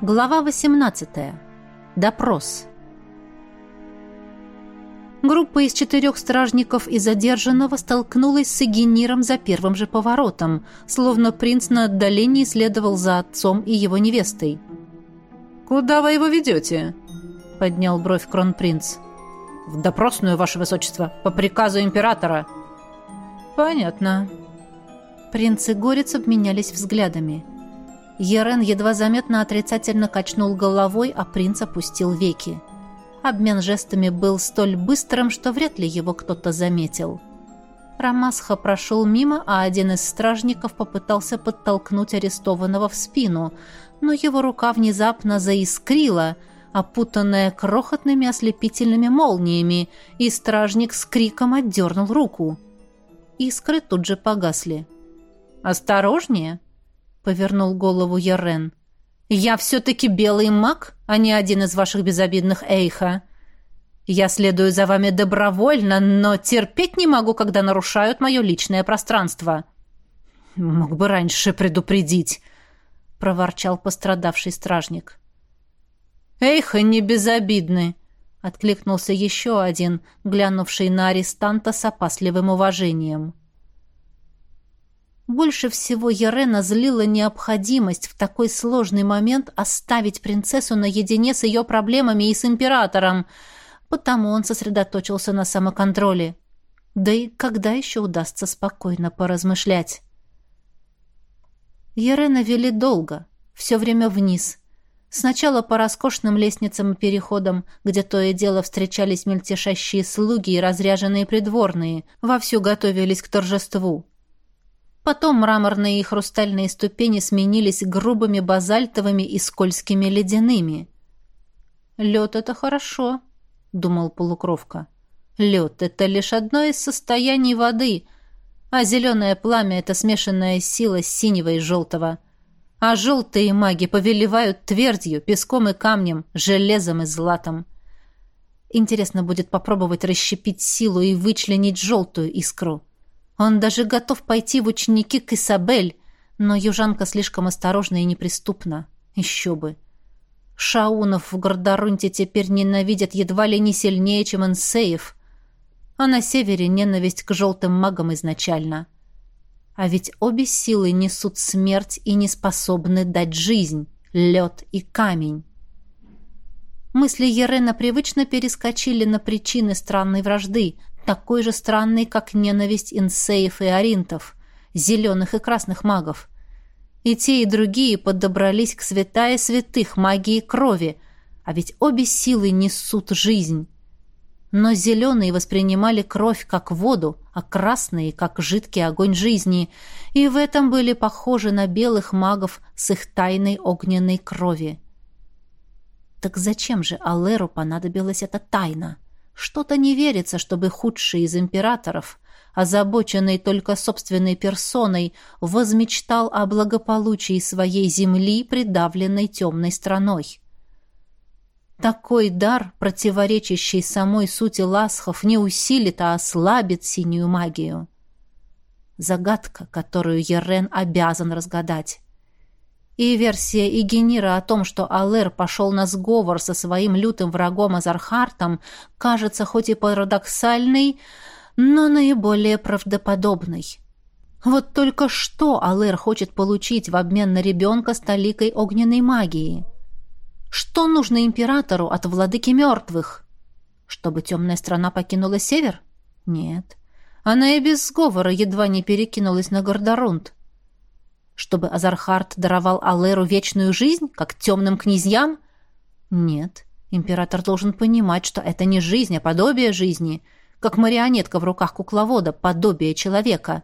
Глава 18. Допрос. Группа из четырех стражников и задержанного столкнулась с Эгениром за первым же поворотом, словно принц на отдалении следовал за отцом и его невестой. «Куда вы его ведете?» — поднял бровь кронпринц. «В допросную, ваше высочество, по приказу императора». «Понятно». Принц и Горец обменялись взглядами. Ерен едва заметно отрицательно качнул головой, а принц опустил веки. Обмен жестами был столь быстрым, что вряд ли его кто-то заметил. Рамасха прошел мимо, а один из стражников попытался подтолкнуть арестованного в спину, но его рука внезапно заискрила, опутанная крохотными ослепительными молниями, и стражник с криком отдернул руку. Искры тут же погасли. «Осторожнее!» Повернул голову Ярен. «Я все-таки белый маг, а не один из ваших безобидных эйха. Я следую за вами добровольно, но терпеть не могу, когда нарушают мое личное пространство». «Мог бы раньше предупредить», — проворчал пострадавший стражник. «Эйха не безобидны», — откликнулся еще один, глянувший на арестанта с опасливым уважением. Больше всего Ярена злила необходимость в такой сложный момент оставить принцессу наедине с ее проблемами и с императором, потому он сосредоточился на самоконтроле. Да и когда еще удастся спокойно поразмышлять? Ярена вели долго, все время вниз. Сначала по роскошным лестницам и переходам, где то и дело встречались мельтешащие слуги и разряженные придворные, вовсю готовились к торжеству. Потом мраморные и хрустальные ступени сменились грубыми базальтовыми и скользкими ледяными. «Лед — это хорошо», — думал полукровка. «Лед — это лишь одно из состояний воды, а зеленое пламя — это смешанная сила синего и желтого. А желтые маги повелевают твердью, песком и камнем, железом и златом. Интересно будет попробовать расщепить силу и вычленить желтую искру». Он даже готов пойти в ученики к Исабель, но южанка слишком осторожна и неприступна. Еще бы. Шаунов в Гордорунте теперь ненавидят едва ли не сильнее, чем Инсеев. А на севере ненависть к желтым магам изначально. А ведь обе силы несут смерть и не способны дать жизнь, лед и камень. Мысли Ерена привычно перескочили на причины странной вражды, такой же странный, как ненависть инсеев и аринтов, зеленых и красных магов. И те, и другие подобрались к святая святых магии крови, а ведь обе силы несут жизнь. Но зеленые воспринимали кровь как воду, а красные — как жидкий огонь жизни, и в этом были похожи на белых магов с их тайной огненной крови. Так зачем же Алеру понадобилась эта тайна? — что-то не верится, чтобы худший из императоров, озабоченный только собственной персоной, возмечтал о благополучии своей земли, придавленной темной страной. Такой дар, противоречащий самой сути ласхов, не усилит, а ослабит синюю магию. Загадка, которую Ерен обязан разгадать. И версия Игенира о том, что Алэр пошел на сговор со своим лютым врагом Азархартом, кажется хоть и парадоксальной, но наиболее правдоподобной. Вот только что Алэр хочет получить в обмен на ребенка с толикой огненной магии? Что нужно императору от владыки мертвых? Чтобы темная страна покинула север? Нет. Она и без сговора едва не перекинулась на Гордорунд чтобы Азархард даровал Алэру вечную жизнь, как темным князьям? Нет, император должен понимать, что это не жизнь, а подобие жизни, как марионетка в руках кукловода, подобие человека.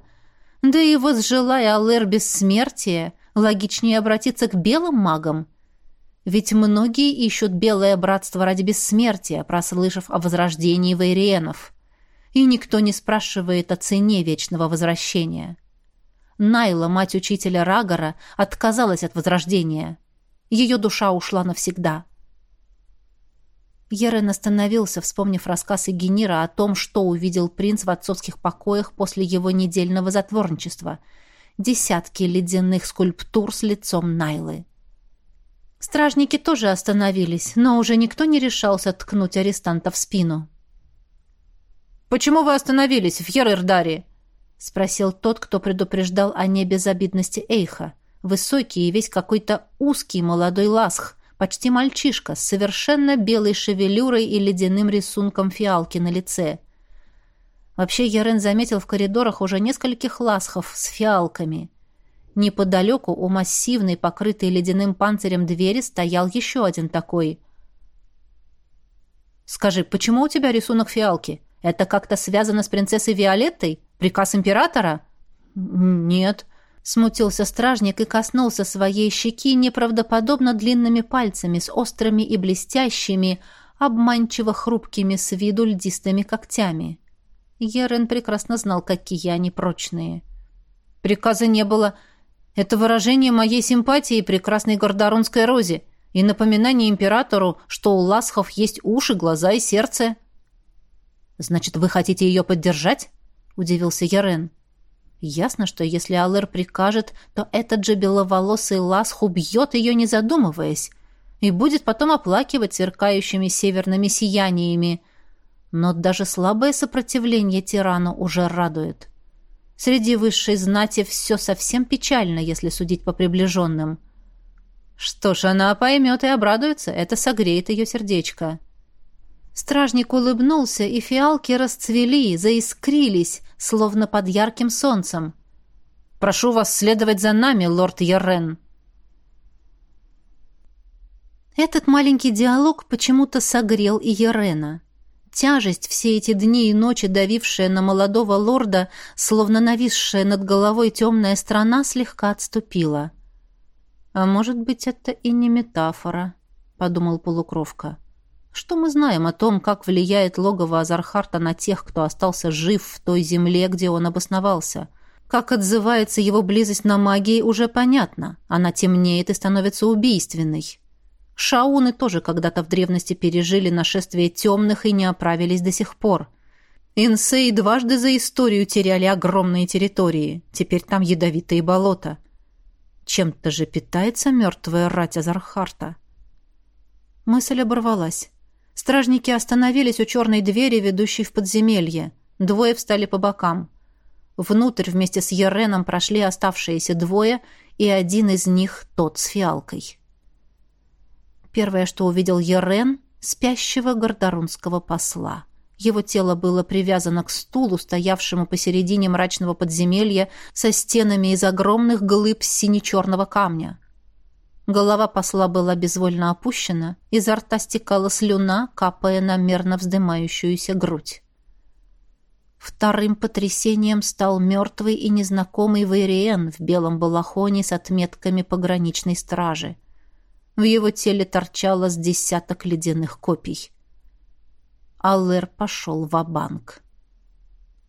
Да и возжелая Алэр бессмертия, логичнее обратиться к белым магам. Ведь многие ищут белое братство ради бессмертия, прослышав о возрождении вейриенов. И никто не спрашивает о цене вечного возвращения. Найла, мать учителя Рагора, отказалась от возрождения. Ее душа ушла навсегда. Ерен остановился, вспомнив рассказ Игенира о том, что увидел принц в отцовских покоях после его недельного затворничества. Десятки ледяных скульптур с лицом Найлы. Стражники тоже остановились, но уже никто не решался ткнуть арестанта в спину. «Почему вы остановились в Ерырдаре?» — спросил тот, кто предупреждал о небезобидности Эйха. Высокий и весь какой-то узкий молодой ласх, почти мальчишка, с совершенно белой шевелюрой и ледяным рисунком фиалки на лице. Вообще Ярен заметил в коридорах уже нескольких ласхов с фиалками. Неподалеку у массивной, покрытой ледяным панцирем двери стоял еще один такой. «Скажи, почему у тебя рисунок фиалки? Это как-то связано с принцессой Виолеттой? Приказ императора?» «Нет», — смутился стражник и коснулся своей щеки неправдоподобно длинными пальцами с острыми и блестящими, обманчиво хрупкими с виду льдистыми когтями. Ерен прекрасно знал, какие они прочные. «Приказа не было. Это выражение моей симпатии прекрасной гордоронской розе и напоминание императору, что у ласхов есть уши, глаза и сердце». «Значит, вы хотите ее поддержать?» — удивился Ярен. Ясно, что если Алэр прикажет, то этот же беловолосый ласх убьет ее, не задумываясь, и будет потом оплакивать сверкающими северными сияниями. Но даже слабое сопротивление тирану уже радует. Среди высшей знати все совсем печально, если судить по приближенным. Что ж, она поймет и обрадуется, это согреет ее сердечко. Стражник улыбнулся, и фиалки расцвели, заискрились, словно под ярким солнцем. «Прошу вас следовать за нами, лорд Яррен». Этот маленький диалог почему-то согрел и Ярена. Тяжесть, все эти дни и ночи давившая на молодого лорда, словно нависшая над головой темная страна, слегка отступила. «А может быть, это и не метафора», — подумал полукровка. «Что мы знаем о том, как влияет логово Азархарта на тех, кто остался жив в той земле, где он обосновался?» Как отзывается его близость на магии, уже понятно. Она темнеет и становится убийственной. Шауны тоже когда-то в древности пережили нашествие темных и не оправились до сих пор. Инсей дважды за историю теряли огромные территории. Теперь там ядовитые болота. Чем-то же питается мертвая рать Азархарта. Мысль оборвалась. Стражники остановились у черной двери, ведущей в подземелье. Двое встали по бокам. Внутрь вместе с Ереном прошли оставшиеся двое, и один из них тот с фиалкой. Первое, что увидел Ерен, спящего гордорунского посла. Его тело было привязано к стулу, стоявшему посередине мрачного подземелья со стенами из огромных глыб сине-черного камня. Голова посла была безвольно опущена, изо рта стекала слюна, капая на мерно вздымающуюся грудь. Вторым потрясением стал мертвый и незнакомый Вейриен в белом балахоне с отметками пограничной стражи. В его теле торчало с десяток ледяных копий. Аллер пошел в банк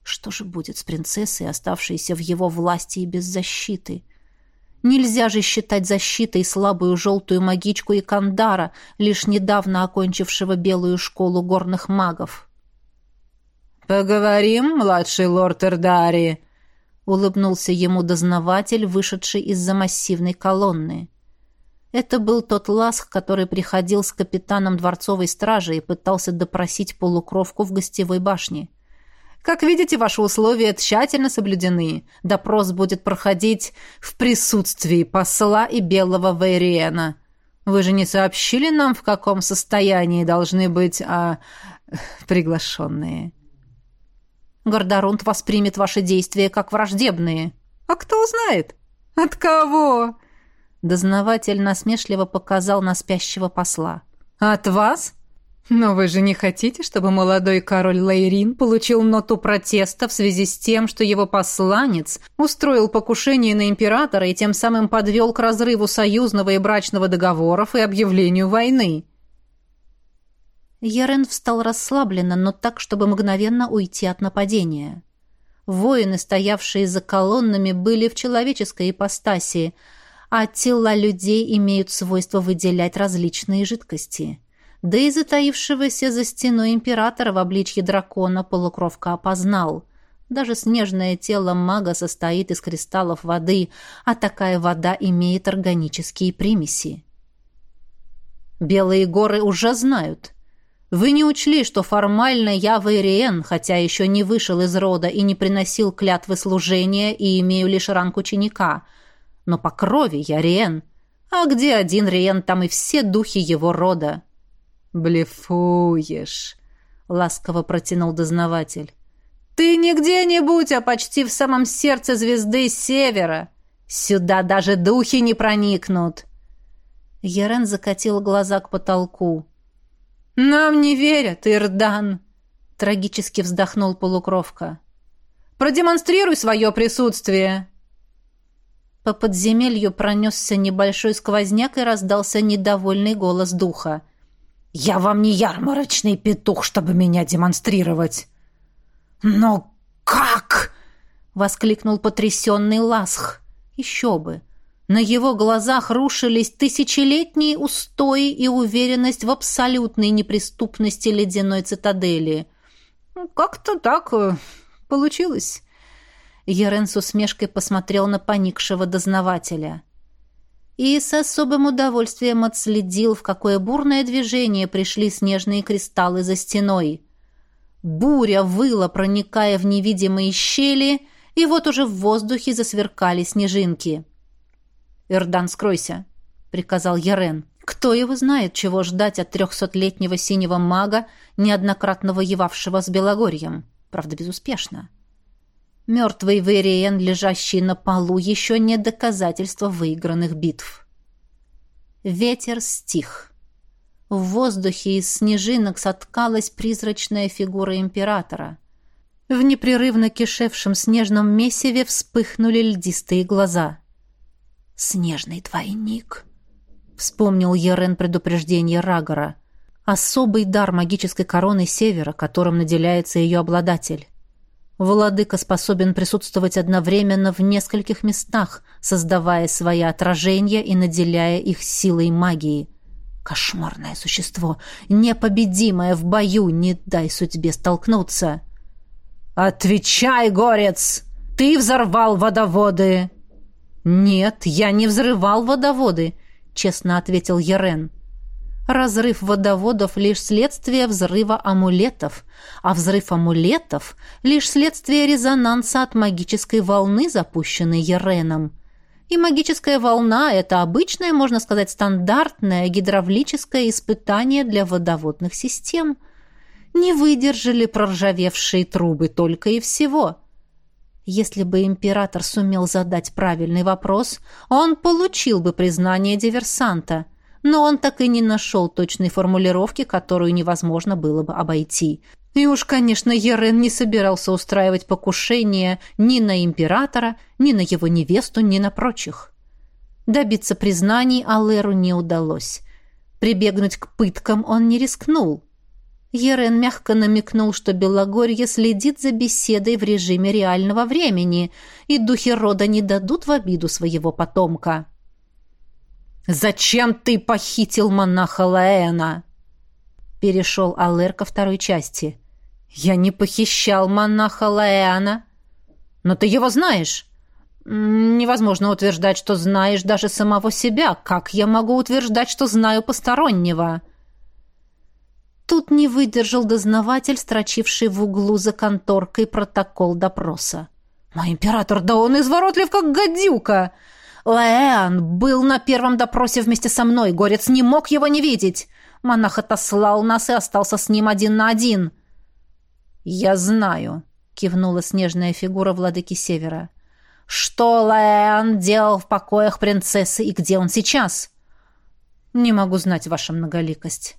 Что же будет с принцессой, оставшейся в его власти и без защиты? Нельзя же считать защитой слабую желтую магичку и Кандара, лишь недавно окончившего белую школу горных магов. «Поговорим, младший лорд Эрдари», — улыбнулся ему дознаватель, вышедший из-за массивной колонны. Это был тот ласк, который приходил с капитаном дворцовой стражи и пытался допросить полукровку в гостевой башне. Как видите, ваши условия тщательно соблюдены. Допрос будет проходить в присутствии посла и белого Вейриена. Вы же не сообщили нам, в каком состоянии должны быть а, приглашенные? Гордорунд воспримет ваши действия как враждебные. А кто узнает? От кого? Дознаватель насмешливо показал на спящего посла. «От вас? Но вы же не хотите, чтобы молодой король Лейрин получил ноту протеста в связи с тем, что его посланец устроил покушение на императора и тем самым подвел к разрыву союзного и брачного договоров и объявлению войны?» Ерен встал расслабленно, но так, чтобы мгновенно уйти от нападения. Воины, стоявшие за колоннами, были в человеческой ипостаси, а тела людей имеют свойство выделять различные жидкости. Да и затаившегося за стеной императора в обличье дракона полукровка опознал. Даже снежное тело мага состоит из кристаллов воды, а такая вода имеет органические примеси. Белые горы уже знают. Вы не учли, что формально я Вейриен, хотя еще не вышел из рода и не приносил клятвы служения и имею лишь ранг ученика. Но по крови я Риен. А где один Риен, там и все духи его рода. «Блефуешь», — ласково протянул дознаватель. «Ты не где-нибудь, а почти в самом сердце звезды Севера. Сюда даже духи не проникнут». Ярен закатил глаза к потолку. «Нам не верят, Ирдан!» — трагически вздохнул полукровка. «Продемонстрируй свое присутствие!» По подземелью пронесся небольшой сквозняк и раздался недовольный голос духа. «Я вам не ярмарочный петух, чтобы меня демонстрировать!» «Но как?» — воскликнул потрясенный Ласх. «Еще бы! На его глазах рушились тысячелетние устои и уверенность в абсолютной неприступности ледяной цитадели. «Ну, «Как-то так э, получилось». Ерен с усмешкой посмотрел на поникшего дознавателя. И с особым удовольствием отследил, в какое бурное движение пришли снежные кристаллы за стеной. Буря выла, проникая в невидимые щели, и вот уже в воздухе засверкали снежинки. «Эрдан, скройся», — приказал Ярен. «Кто его знает, чего ждать от трехсотлетнего синего мага, неоднократно воевавшего с Белогорьем? Правда, безуспешно». Мертвый Вериен, лежащий на полу, еще не доказательство выигранных битв. Ветер стих. В воздухе из снежинок соткалась призрачная фигура императора. В непрерывно кишевшем снежном месиве вспыхнули льдистые глаза — «Снежный двойник», — вспомнил Ерен предупреждение Рагора. «Особый дар магической короны Севера, которым наделяется ее обладатель. Владыка способен присутствовать одновременно в нескольких местах, создавая свои отражения и наделяя их силой магии. Кошмарное существо, непобедимое в бою, не дай судьбе столкнуться». «Отвечай, горец! Ты взорвал водоводы!» «Нет, я не взрывал водоводы», — честно ответил Ярен. Разрыв водоводов — лишь следствие взрыва амулетов, а взрыв амулетов — лишь следствие резонанса от магической волны, запущенной Яреном. И магическая волна — это обычное, можно сказать, стандартное гидравлическое испытание для водоводных систем. Не выдержали проржавевшие трубы только и всего — если бы император сумел задать правильный вопрос, он получил бы признание диверсанта. Но он так и не нашел точной формулировки, которую невозможно было бы обойти. И уж, конечно, Ерен не собирался устраивать покушение ни на императора, ни на его невесту, ни на прочих. Добиться признаний Алэру не удалось. Прибегнуть к пыткам он не рискнул. Ерен мягко намекнул, что Белогорье следит за беседой в режиме реального времени, и духи рода не дадут в обиду своего потомка. «Зачем ты похитил монаха Лаэна?» Перешел Алэр ко второй части. «Я не похищал монаха Лаэна. Но ты его знаешь?» «Невозможно утверждать, что знаешь даже самого себя. Как я могу утверждать, что знаю постороннего?» Тут не выдержал дознаватель, строчивший в углу за конторкой протокол допроса. «Мой император, да он изворотлив, как гадюка!» «Леан был на первом допросе вместе со мной. Горец не мог его не видеть. Монах отослал нас и остался с ним один на один». «Я знаю», — кивнула снежная фигура владыки Севера. «Что Леан делал в покоях принцессы и где он сейчас?» «Не могу знать, ваша многоликость».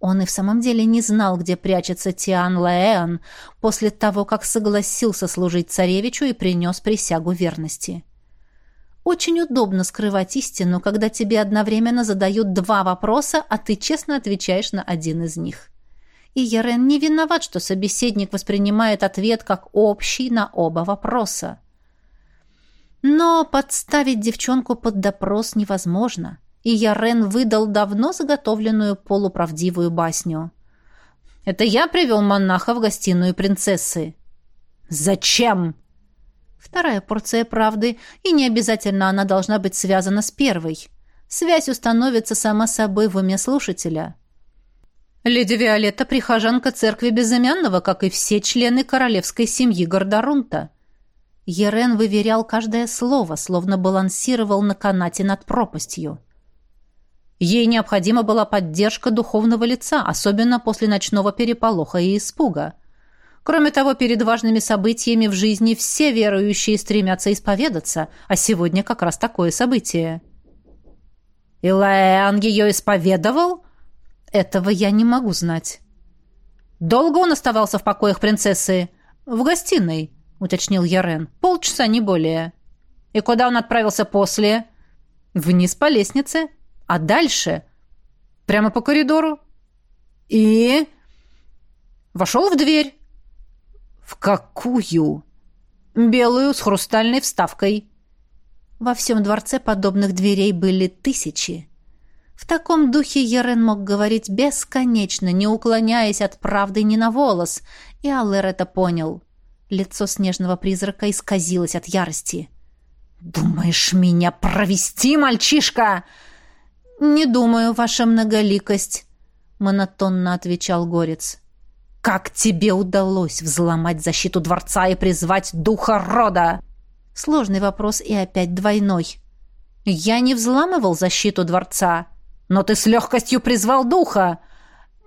Он и в самом деле не знал, где прячется Тиан Лаэн после того, как согласился служить царевичу и принес присягу верности. Очень удобно скрывать истину, когда тебе одновременно задают два вопроса, а ты честно отвечаешь на один из них. И Ярен не виноват, что собеседник воспринимает ответ как общий на оба вопроса. Но подставить девчонку под допрос невозможно и Ярен выдал давно заготовленную полуправдивую басню. «Это я привел монаха в гостиную принцессы». «Зачем?» Вторая порция правды, и не обязательно она должна быть связана с первой. Связь установится сама собой в уме слушателя. Леди Виолетта – прихожанка церкви Безымянного, как и все члены королевской семьи Гордорунта. Ерен выверял каждое слово, словно балансировал на канате над пропастью. Ей необходима была поддержка духовного лица, особенно после ночного переполоха и испуга. Кроме того, перед важными событиями в жизни все верующие стремятся исповедаться, а сегодня как раз такое событие. «Илаэн ее исповедовал?» «Этого я не могу знать». «Долго он оставался в покоях принцессы?» «В гостиной», — уточнил Ярен. «Полчаса, не более». «И куда он отправился после?» «Вниз по лестнице», а дальше? Прямо по коридору. И... Вошел в дверь. В какую? Белую, с хрустальной вставкой. Во всем дворце подобных дверей были тысячи. В таком духе Ерен мог говорить бесконечно, не уклоняясь от правды ни на волос, и Аллер это понял. Лицо снежного призрака исказилось от ярости. «Думаешь, меня провести, мальчишка?» «Не думаю, ваша многоликость», — монотонно отвечал Горец. «Как тебе удалось взломать защиту дворца и призвать духа рода?» Сложный вопрос и опять двойной. «Я не взламывал защиту дворца, но ты с легкостью призвал духа!»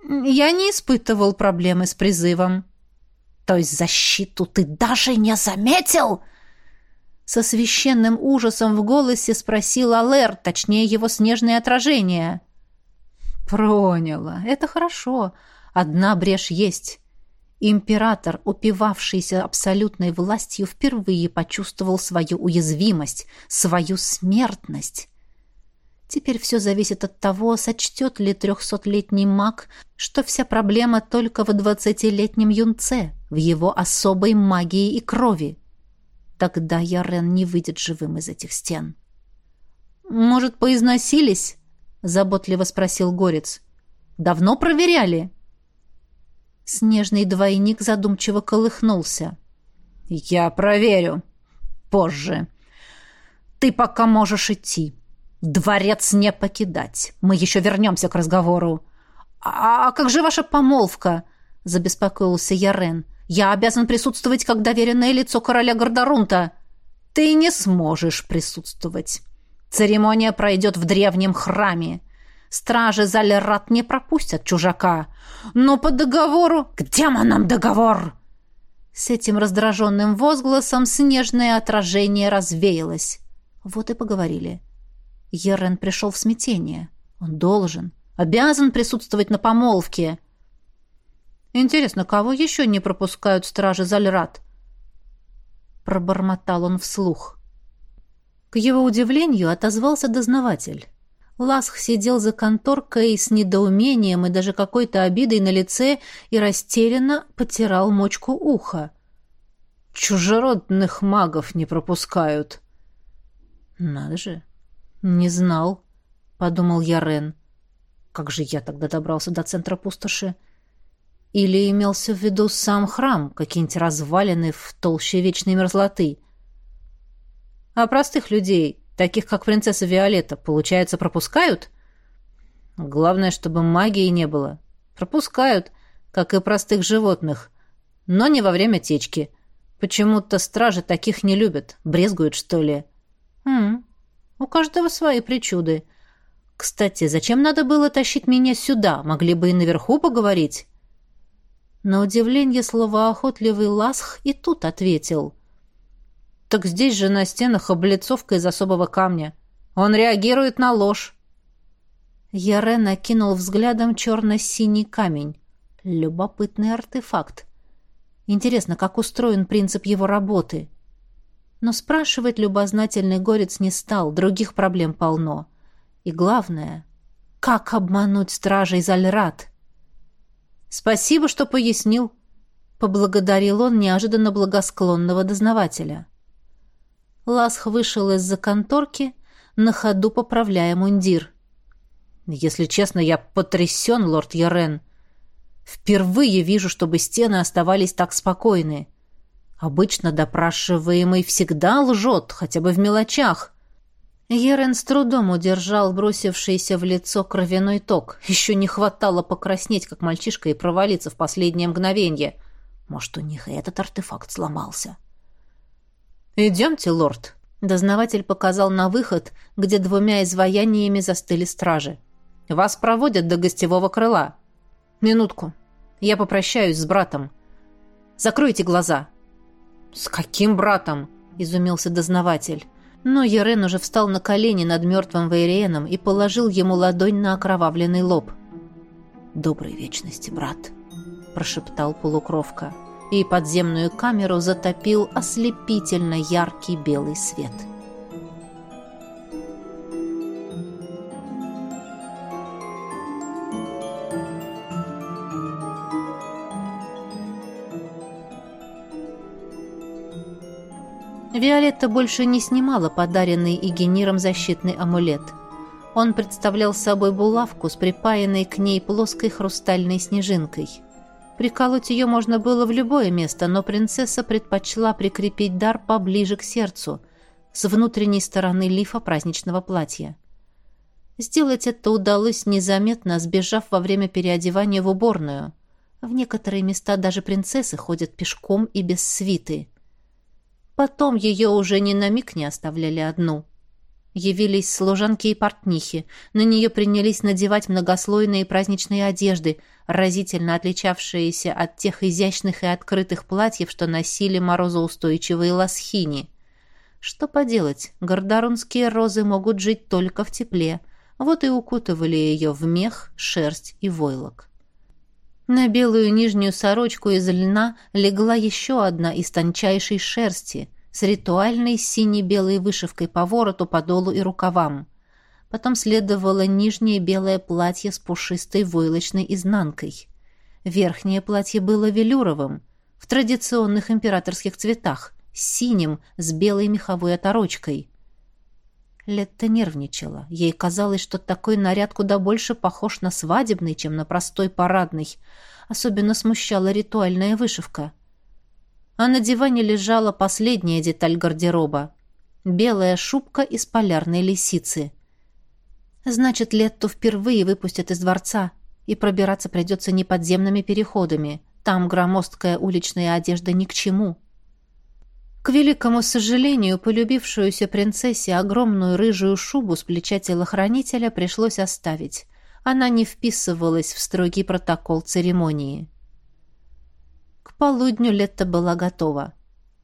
«Я не испытывал проблемы с призывом». «То есть защиту ты даже не заметил?» Со священным ужасом в голосе спросил Алер, точнее его снежное отражение. «Проняла. Это хорошо. Одна брешь есть». Император, упивавшийся абсолютной властью, впервые почувствовал свою уязвимость, свою смертность. Теперь все зависит от того, сочтет ли трехсотлетний маг, что вся проблема только в двадцатилетнем юнце, в его особой магии и крови. Тогда Ярен не выйдет живым из этих стен. «Может, поизносились?» — заботливо спросил Горец. «Давно проверяли?» Снежный двойник задумчиво колыхнулся. «Я проверю. Позже. Ты пока можешь идти. Дворец не покидать. Мы еще вернемся к разговору». «А, -а как же ваша помолвка?» — забеспокоился Ярен. Я обязан присутствовать как доверенное лицо короля Гордорунта. Ты не сможешь присутствовать. Церемония пройдет в древнем храме. Стражи Залерат не пропустят чужака. Но по договору... К демонам договор!» С этим раздраженным возгласом снежное отражение развеялось. Вот и поговорили. Ерен пришел в смятение. Он должен, обязан присутствовать на помолвке. Интересно, кого еще не пропускают стражи Зальрат? Пробормотал он вслух. К его удивлению отозвался дознаватель. Ласх сидел за конторкой с недоумением и даже какой-то обидой на лице и растерянно потирал мочку уха. «Чужеродных магов не пропускают». «Надо же, не знал», — подумал Ярен. «Как же я тогда добрался до центра пустоши?» Или имелся в виду сам храм, какие-нибудь развалины в толще вечной мерзлоты? А простых людей, таких как принцесса Виолетта, получается, пропускают? Главное, чтобы магии не было. Пропускают, как и простых животных, но не во время течки. Почему-то стражи таких не любят, брезгуют, что ли. Хм, у каждого свои причуды. Кстати, зачем надо было тащить меня сюда? Могли бы и наверху поговорить. На удивление словоохотливый Ласх и тут ответил. «Так здесь же на стенах облицовка из особого камня. Он реагирует на ложь». Яре накинул взглядом черно-синий камень. Любопытный артефакт. Интересно, как устроен принцип его работы. Но спрашивать любознательный горец не стал, других проблем полно. И главное, как обмануть стражей Зальрат? «Спасибо, что пояснил», — поблагодарил он неожиданно благосклонного дознавателя. Ласх вышел из-за конторки, на ходу поправляя мундир. «Если честно, я потрясен, лорд Ярен. Впервые вижу, чтобы стены оставались так спокойны. Обычно допрашиваемый всегда лжет, хотя бы в мелочах. Ерен с трудом удержал бросившийся в лицо кровяной ток. Еще не хватало покраснеть, как мальчишка, и провалиться в последнее мгновение. Может, у них и этот артефакт сломался. «Идемте, лорд», — дознаватель показал на выход, где двумя изваяниями застыли стражи. «Вас проводят до гостевого крыла». «Минутку. Я попрощаюсь с братом. Закройте глаза». «С каким братом?» — изумился дознаватель. Но Ерен уже встал на колени над мертвым Вейриеном и положил ему ладонь на окровавленный лоб. «Доброй вечности, брат», — прошептал полукровка, и подземную камеру затопил ослепительно яркий белый свет. Виолетта больше не снимала подаренный Игениром защитный амулет. Он представлял собой булавку с припаянной к ней плоской хрустальной снежинкой. Приколоть ее можно было в любое место, но принцесса предпочла прикрепить дар поближе к сердцу, с внутренней стороны лифа праздничного платья. Сделать это удалось незаметно, сбежав во время переодевания в уборную. В некоторые места даже принцессы ходят пешком и без свиты – Потом ее уже ни на миг не оставляли одну. Явились служанки и портнихи. На нее принялись надевать многослойные праздничные одежды, разительно отличавшиеся от тех изящных и открытых платьев, что носили морозоустойчивые ласхини. Что поделать, гордарунские розы могут жить только в тепле. Вот и укутывали ее в мех, шерсть и войлок. На белую нижнюю сорочку из льна легла еще одна из тончайшей шерсти с ритуальной сине-белой вышивкой по вороту, подолу и рукавам. Потом следовало нижнее белое платье с пушистой войлочной изнанкой. Верхнее платье было велюровым, в традиционных императорских цветах, синим, с белой меховой оторочкой. Летта нервничала. Ей казалось, что такой наряд куда больше похож на свадебный, чем на простой парадный. Особенно смущала ритуальная вышивка. А на диване лежала последняя деталь гардероба. Белая шубка из полярной лисицы. Значит, Летту впервые выпустят из дворца, и пробираться придется не подземными переходами. Там громоздкая уличная одежда ни к чему. К великому сожалению, полюбившуюся принцессе огромную рыжую шубу с плеча телохранителя пришлось оставить. Она не вписывалась в строгий протокол церемонии. К полудню Летта была готова.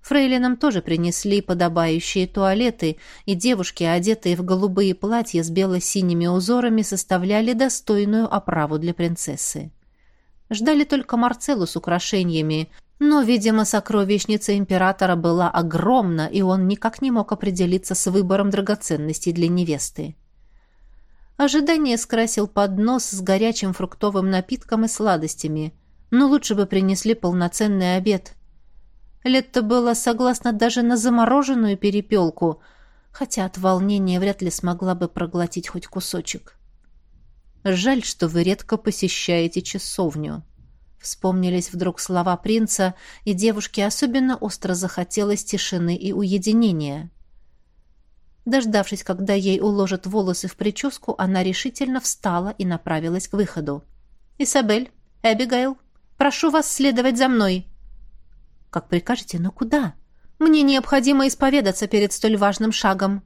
Фрейлинам тоже принесли подобающие туалеты, и девушки, одетые в голубые платья с бело-синими узорами, составляли достойную оправу для принцессы. Ждали только Марцеллу с украшениями, но, видимо, сокровищница императора была огромна, и он никак не мог определиться с выбором драгоценностей для невесты. Ожидание скрасил поднос с горячим фруктовым напитком и сладостями, но лучше бы принесли полноценный обед. Летта была согласна даже на замороженную перепелку, хотя от волнения вряд ли смогла бы проглотить хоть кусочек. «Жаль, что вы редко посещаете часовню», Вспомнились вдруг слова принца, и девушке особенно остро захотелось тишины и уединения. Дождавшись, когда ей уложат волосы в прическу, она решительно встала и направилась к выходу. «Исабель, Эбигейл, прошу вас следовать за мной». «Как прикажете, но куда?» «Мне необходимо исповедаться перед столь важным шагом».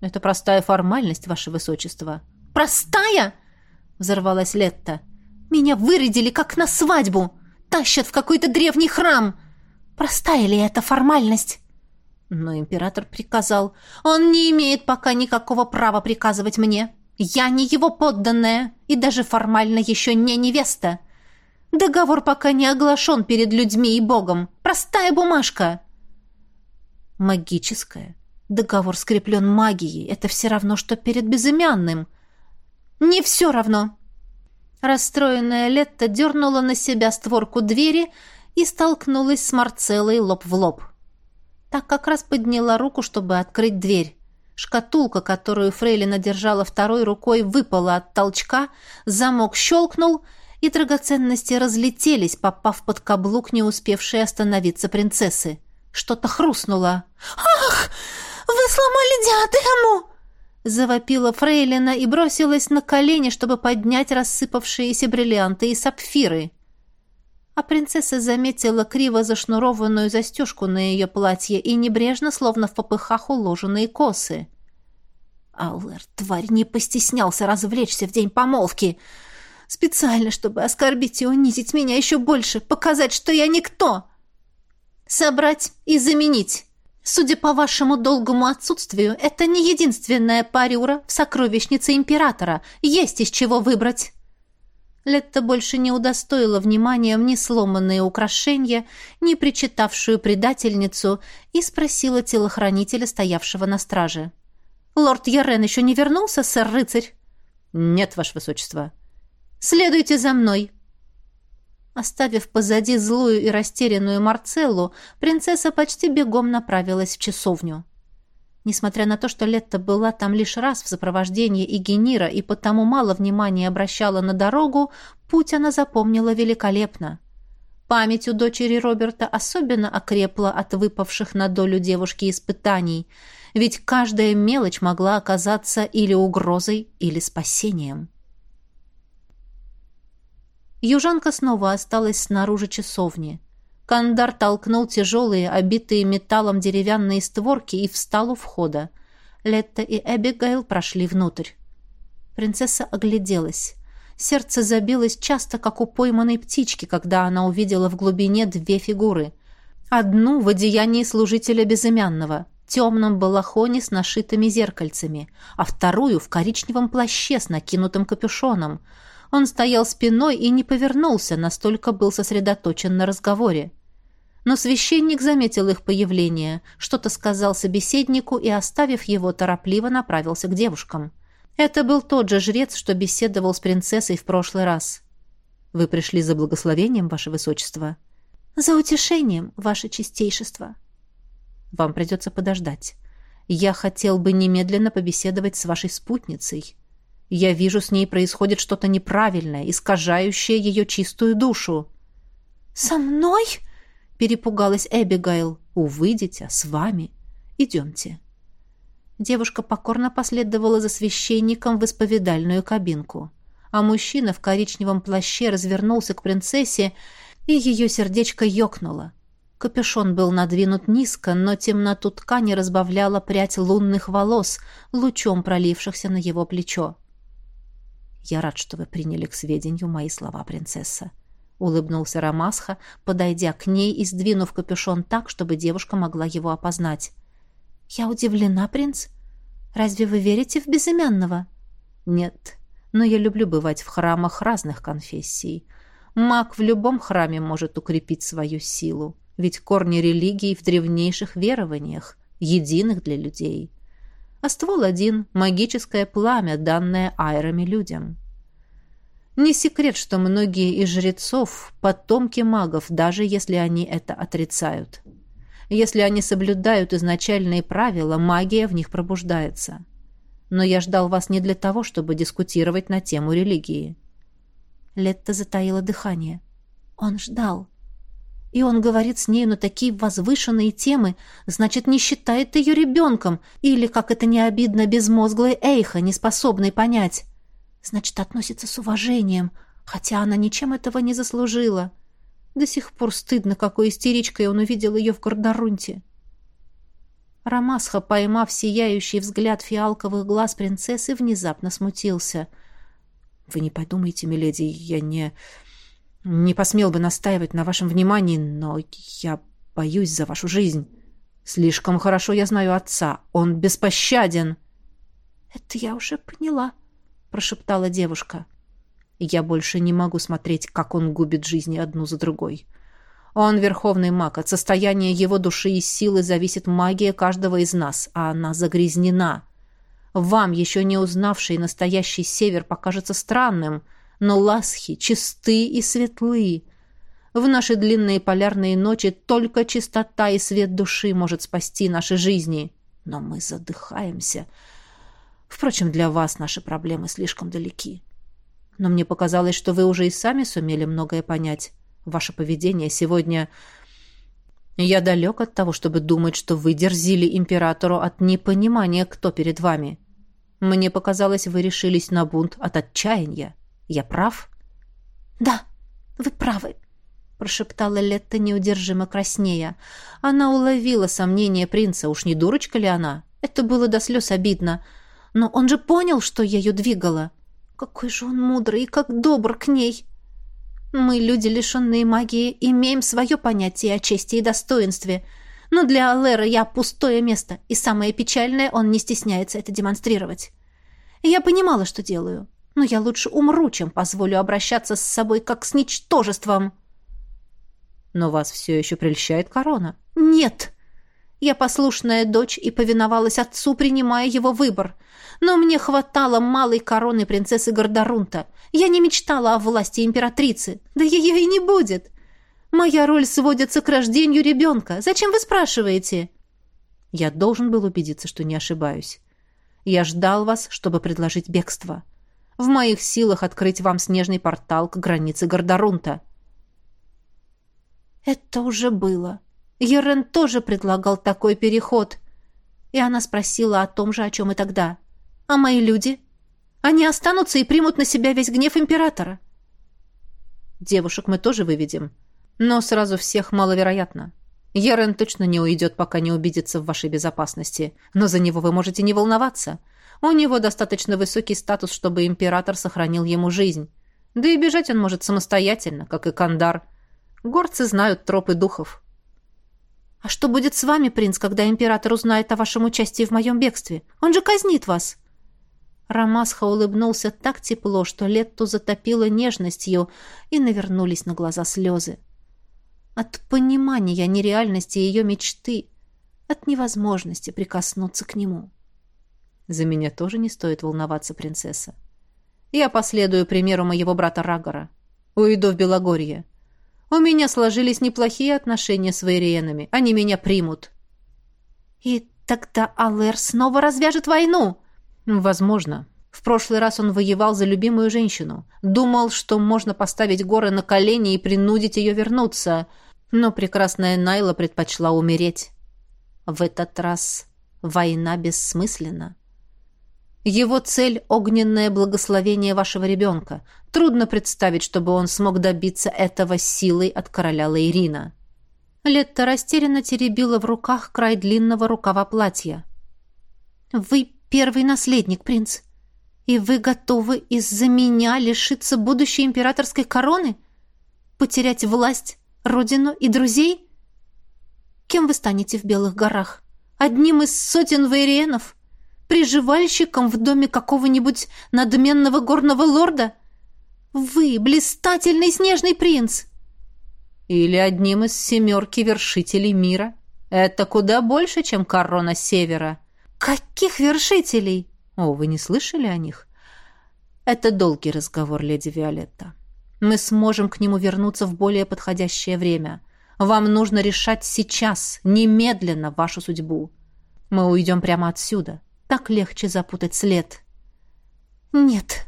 «Это простая формальность, ваше высочество». «Простая?» — взорвалась Летта. Меня вырядили, как на свадьбу. Тащат в какой-то древний храм. Простая ли это формальность? Но император приказал. Он не имеет пока никакого права приказывать мне. Я не его подданная и даже формально еще не невеста. Договор пока не оглашен перед людьми и Богом. Простая бумажка. Магическая. Договор скреплен магией. Это все равно, что перед безымянным. Не все равно. Расстроенная Летта дернула на себя створку двери и столкнулась с Марцеллой лоб в лоб. Так как раз подняла руку, чтобы открыть дверь. Шкатулка, которую Фрейлина держала второй рукой, выпала от толчка, замок щелкнул, и драгоценности разлетелись, попав под каблук, не успевшей остановиться принцессы. Что-то хрустнуло. «Ах, вы сломали диадему!» Завопила Фрейлина и бросилась на колени, чтобы поднять рассыпавшиеся бриллианты и сапфиры. А принцесса заметила криво зашнурованную застежку на ее платье и небрежно, словно в попыхах, уложенные косы. Аллер, тварь, не постеснялся развлечься в день помолвки. Специально, чтобы оскорбить и унизить меня еще больше, показать, что я никто. Собрать и заменить. Судя по вашему долгому отсутствию, это не единственная парюра в сокровищнице императора. Есть из чего выбрать. Летта больше не удостоила вниманием ни сломанные украшения, ни причитавшую предательницу, и спросила телохранителя, стоявшего на страже. «Лорд Ярен еще не вернулся, сэр-рыцарь?» «Нет, ваше высочество». «Следуйте за мной». Оставив позади злую и растерянную Марцеллу, принцесса почти бегом направилась в часовню. Несмотря на то, что Летта была там лишь раз в сопровождении Игенира и потому мало внимания обращала на дорогу, путь она запомнила великолепно. Память у дочери Роберта особенно окрепла от выпавших на долю девушки испытаний, ведь каждая мелочь могла оказаться или угрозой, или спасением. Южанка снова осталась снаружи часовни. Кандар толкнул тяжелые, обитые металлом деревянные створки и встал у входа. Летта и Эбигейл прошли внутрь. Принцесса огляделась. Сердце забилось часто, как у пойманной птички, когда она увидела в глубине две фигуры. Одну в одеянии служителя безымянного, темном балахоне с нашитыми зеркальцами, а вторую в коричневом плаще с накинутым капюшоном — он стоял спиной и не повернулся, настолько был сосредоточен на разговоре. Но священник заметил их появление, что-то сказал собеседнику и, оставив его, торопливо направился к девушкам. Это был тот же жрец, что беседовал с принцессой в прошлый раз. «Вы пришли за благословением, ваше высочество?» «За утешением, ваше чистейшество». «Вам придется подождать. Я хотел бы немедленно побеседовать с вашей спутницей». Я вижу, с ней происходит что-то неправильное, искажающее ее чистую душу. «Со мной?» — перепугалась Эбигейл. «Увы, дитя, с вами. Идемте». Девушка покорно последовала за священником в исповедальную кабинку. А мужчина в коричневом плаще развернулся к принцессе, и ее сердечко ёкнуло. Капюшон был надвинут низко, но темноту ткани разбавляла прядь лунных волос, лучом пролившихся на его плечо. «Я рад, что вы приняли к сведению мои слова, принцесса», — улыбнулся Рамасха, подойдя к ней и сдвинув капюшон так, чтобы девушка могла его опознать. «Я удивлена, принц. Разве вы верите в безымянного?» «Нет, но я люблю бывать в храмах разных конфессий. Маг в любом храме может укрепить свою силу, ведь корни религии в древнейших верованиях, единых для людей» а ствол один — магическое пламя, данное айрами людям. Не секрет, что многие из жрецов — потомки магов, даже если они это отрицают. Если они соблюдают изначальные правила, магия в них пробуждается. Но я ждал вас не для того, чтобы дискутировать на тему религии. Летта затаила дыхание. Он ждал. И он говорит с нею на такие возвышенные темы, значит, не считает ее ребенком, или, как это не обидно, безмозглой Эйха, не способной понять. Значит, относится с уважением, хотя она ничем этого не заслужила. До сих пор стыдно, какой истеричкой он увидел ее в Гордорунте. Рамасха, поймав сияющий взгляд фиалковых глаз принцессы, внезапно смутился. «Вы не подумайте, миледи, я не...» Не посмел бы настаивать на вашем внимании, но я боюсь за вашу жизнь. Слишком хорошо я знаю отца. Он беспощаден. Это я уже поняла, прошептала девушка. Я больше не могу смотреть, как он губит жизни одну за другой. Он верховный маг. От состояния его души и силы зависит магия каждого из нас, а она загрязнена. Вам, еще не узнавший настоящий север, покажется странным — но ласхи чисты и светлы. В наши длинные полярные ночи только чистота и свет души может спасти наши жизни. Но мы задыхаемся. Впрочем, для вас наши проблемы слишком далеки. Но мне показалось, что вы уже и сами сумели многое понять. Ваше поведение сегодня... Я далек от того, чтобы думать, что вы дерзили императору от непонимания, кто перед вами. Мне показалось, вы решились на бунт от отчаяния. Я прав? Да, вы правы, прошептала Летта неудержимо краснея. Она уловила сомнение принца, уж не дурочка ли она? Это было до слез обидно. Но он же понял, что ею двигало. Какой же он мудрый и как добр к ней. Мы, люди, лишенные магии, имеем свое понятие о чести и достоинстве. Но для Алера я пустое место, и самое печальное, он не стесняется это демонстрировать. Я понимала, что делаю, но я лучше умру, чем позволю обращаться с собой как с ничтожеством. Но вас все еще прельщает корона? Нет. Я послушная дочь и повиновалась отцу, принимая его выбор. Но мне хватало малой короны принцессы Гордорунта. Я не мечтала о власти императрицы. Да ее и не будет. Моя роль сводится к рождению ребенка. Зачем вы спрашиваете? Я должен был убедиться, что не ошибаюсь. Я ждал вас, чтобы предложить бегство. В моих силах открыть вам снежный портал к границе Гордорунта. Это уже было. Ерен тоже предлагал такой переход. И она спросила о том же, о чем и тогда. А мои люди? Они останутся и примут на себя весь гнев императора. Девушек мы тоже выведем. Но сразу всех маловероятно. Ерен точно не уйдет, пока не убедится в вашей безопасности. Но за него вы можете не волноваться. У него достаточно высокий статус, чтобы император сохранил ему жизнь. Да и бежать он может самостоятельно, как и Кандар. Горцы знают тропы духов. «А что будет с вами, принц, когда император узнает о вашем участии в моем бегстве? Он же казнит вас!» Рамасха улыбнулся так тепло, что Летту затопило нежностью, и навернулись на глаза слезы. От понимания нереальности ее мечты, от невозможности прикоснуться к нему. «За меня тоже не стоит волноваться, принцесса. Я последую примеру моего брата Рагора. Уйду в Белогорье. У меня сложились неплохие отношения с вейриенами. Они меня примут». «И тогда Алэр снова развяжет войну?» Возможно. В прошлый раз он воевал за любимую женщину. Думал, что можно поставить горы на колени и принудить ее вернуться. Но прекрасная Найла предпочла умереть. В этот раз война бессмысленна. Его цель — огненное благословение вашего ребенка. Трудно представить, чтобы он смог добиться этого силой от короля Лейрина. Летта растерянно теребила в руках край длинного рукава платья. «Вы первый наследник, принц. И вы готовы из-за меня лишиться будущей императорской короны? Потерять власть, родину и друзей? Кем вы станете в Белых горах? Одним из сотен вейриенов? Приживальщиком в доме какого-нибудь надменного горного лорда? Вы, блистательный снежный принц!» Или одним из семерки вершителей мира. Это куда больше, чем корона севера. «Каких вершителей?» «О, вы не слышали о них?» «Это долгий разговор, леди Виолетта. Мы сможем к нему вернуться в более подходящее время. Вам нужно решать сейчас, немедленно, вашу судьбу. Мы уйдем прямо отсюда. Так легче запутать след». «Нет»,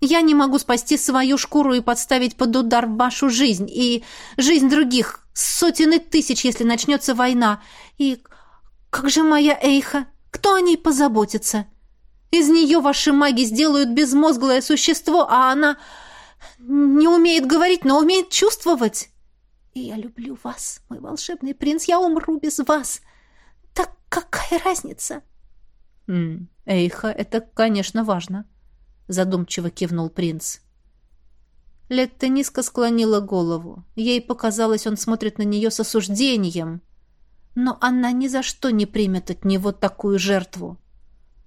я не могу спасти свою шкуру и подставить под удар вашу жизнь и жизнь других, сотен и тысяч, если начнется война. И как же моя Эйха? Кто о ней позаботится? Из нее ваши маги сделают безмозглое существо, а она не умеет говорить, но умеет чувствовать. И я люблю вас, мой волшебный принц, я умру без вас. Так какая разница? Эйха, это, конечно, важно, задумчиво кивнул принц. Летта низко склонила голову. Ей показалось, он смотрит на нее с осуждением — но она ни за что не примет от него такую жертву.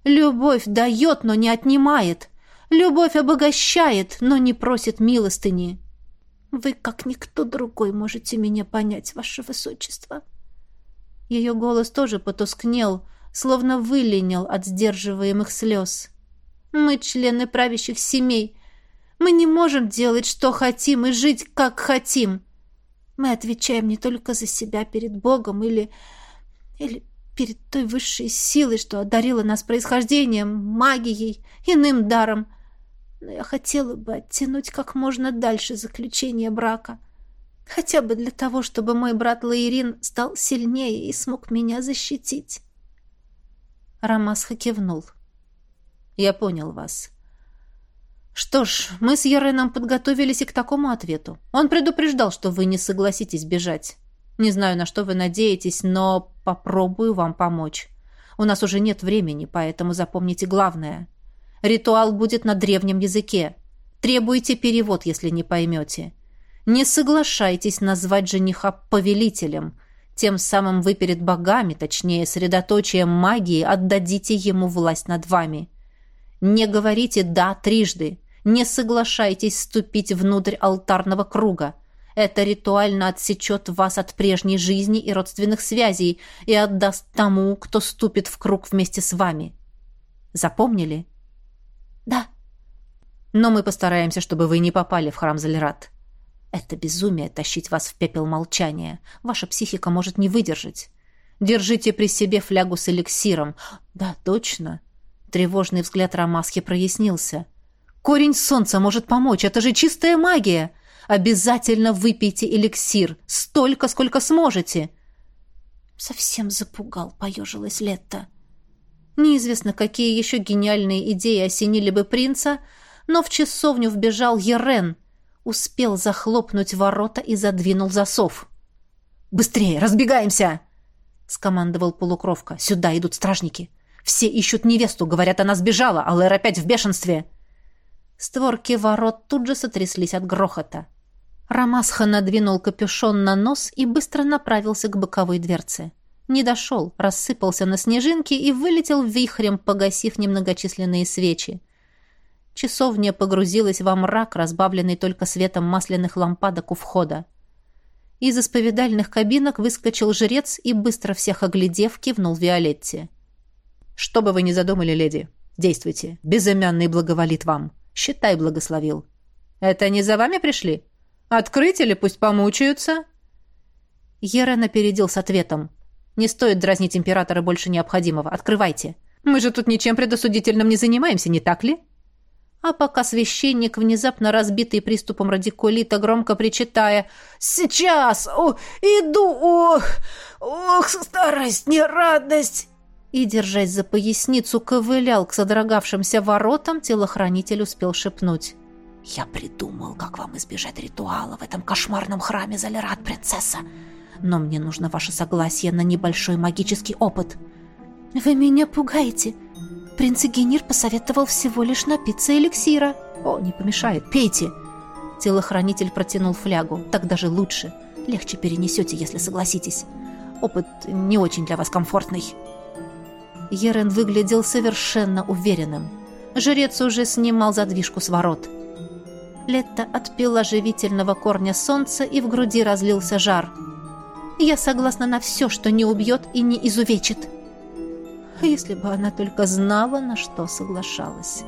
Любовь дает, но не отнимает. Любовь обогащает, но не просит милостыни. Вы, как никто другой, можете меня понять, ваше высочество. Ее голос тоже потускнел, словно выленил от сдерживаемых слез. Мы члены правящих семей. Мы не можем делать, что хотим, и жить, как хотим. Мы отвечаем не только за себя перед Богом или... или перед той высшей силой, что одарила нас происхождением, магией, иным даром. Но я хотела бы оттянуть как можно дальше заключение брака. Хотя бы для того, чтобы мой брат Лаирин стал сильнее и смог меня защитить. Рамасха кивнул. Я понял вас. Что ж, мы с Ереном подготовились и к такому ответу. Он предупреждал, что вы не согласитесь бежать. Не знаю, на что вы надеетесь, но попробую вам помочь. У нас уже нет времени, поэтому запомните главное. Ритуал будет на древнем языке. Требуйте перевод, если не поймете. Не соглашайтесь назвать жениха повелителем. Тем самым вы перед богами, точнее, средоточием магии, отдадите ему власть над вами. Не говорите «да» трижды. Не соглашайтесь вступить внутрь алтарного круга. Это ритуально отсечет вас от прежней жизни и родственных связей и отдаст тому, кто ступит в круг вместе с вами. Запомнили? Да. Но мы постараемся, чтобы вы не попали в храм Залерат. Это безумие тащить вас в пепел молчания. Ваша психика может не выдержать. Держите при себе флягу с эликсиром. Да, точно. Тревожный взгляд Рамасхи прояснился. Корень солнца может помочь. Это же чистая магия. Обязательно выпейте эликсир. Столько, сколько сможете. Совсем запугал, поежилась Летта. Неизвестно, какие еще гениальные идеи осенили бы принца, но в часовню вбежал Ерен — успел захлопнуть ворота и задвинул засов. «Быстрее, разбегаемся!» — скомандовал полукровка. «Сюда идут стражники. Все ищут невесту, говорят, она сбежала, а Лэр опять в бешенстве». Створки ворот тут же сотряслись от грохота. Рамасха надвинул капюшон на нос и быстро направился к боковой дверце. Не дошел, рассыпался на снежинки и вылетел вихрем, погасив немногочисленные свечи. Часовня погрузилась во мрак, разбавленный только светом масляных лампадок у входа. Из исповедальных кабинок выскочил жрец и, быстро всех оглядев, кивнул Виолетте. «Что бы вы ни задумали, леди, действуйте. Безымянный благоволит вам. Считай, благословил. Это не за вами пришли? Открыть или пусть помучаются?» Ерен опередил с ответом. «Не стоит дразнить императора больше необходимого. Открывайте. Мы же тут ничем предосудительным не занимаемся, не так ли?» А пока священник, внезапно разбитый приступом радикулита, громко причитая «Сейчас! О, иду! Ох! Ох, старость, не радость!» и, держась за поясницу, ковылял к содрогавшимся воротам, телохранитель успел шепнуть. «Я придумал, как вам избежать ритуала в этом кошмарном храме Залерат, принцесса. Но мне нужно ваше согласие на небольшой магический опыт». «Вы меня пугаете!» Принц Генир посоветовал всего лишь напиться эликсира. О, не помешает, пейте. Телохранитель протянул флягу. Так даже лучше. Легче перенесете, если согласитесь. Опыт не очень для вас комфортный. Ерен выглядел совершенно уверенным. Жрец уже снимал задвижку с ворот. Летта отпила живительного корня солнца, и в груди разлился жар. «Я согласна на все, что не убьет и не изувечит», если бы она только знала, на что соглашалась.